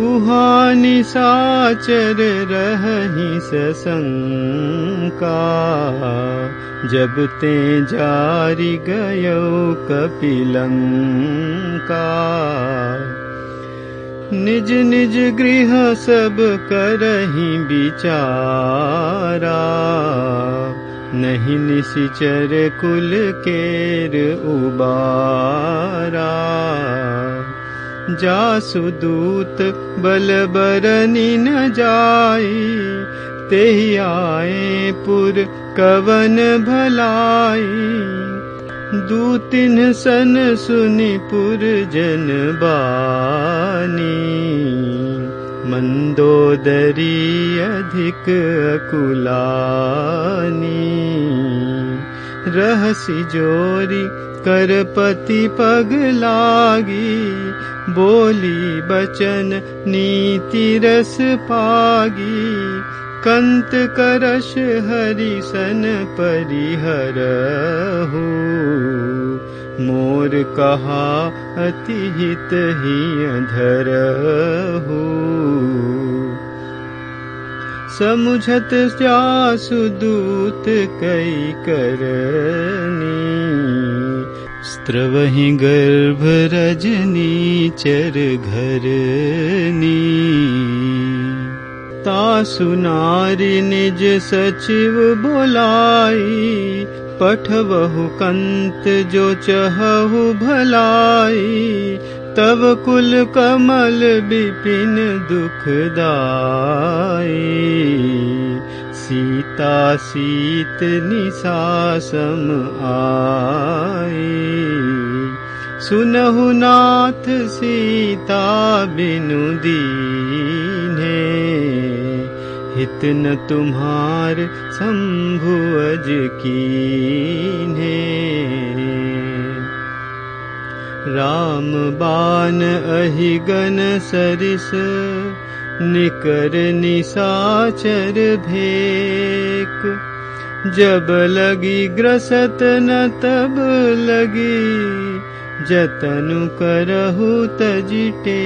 उहानि साचर रही ससंका जब ते जारी गयो कपिलंका निज निज गृह सब करही विचारा नहीं निशिचर कुल केर उबारा जासुदूत बल बरनी न जाई ते आए पुर कवन भलाई। दूतिन सन सुनि पुर जन बानी मन्दोदरी अधिक कुलानी रहसि जोरी करपति पग लागी बोली बचन नीति रस पागी। कंत करश हरिसन परिहर मोर कहा अति हित ही। अधर समुझत जासुदूत कई करनी स्त्रवहि गर्भ रजनी चर घरनी तासु नारी निज सचिव बोलाई पठवहु कंत जो चहु भलाई। तब कुल कमल विपिन दुखदाई सीता सीत निशासम आई सुनहु नाथ सीता बिनु दीने हित न तुम्हार शंभु अज कीन्हे राम बान अहिगन सरिस निकर निसाचर भेक। जब लगी ग्रसत न तब लगी जतनु करहु तजिटे